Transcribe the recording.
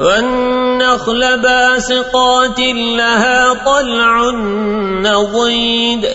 والنخل باسقات لها طلع نضيد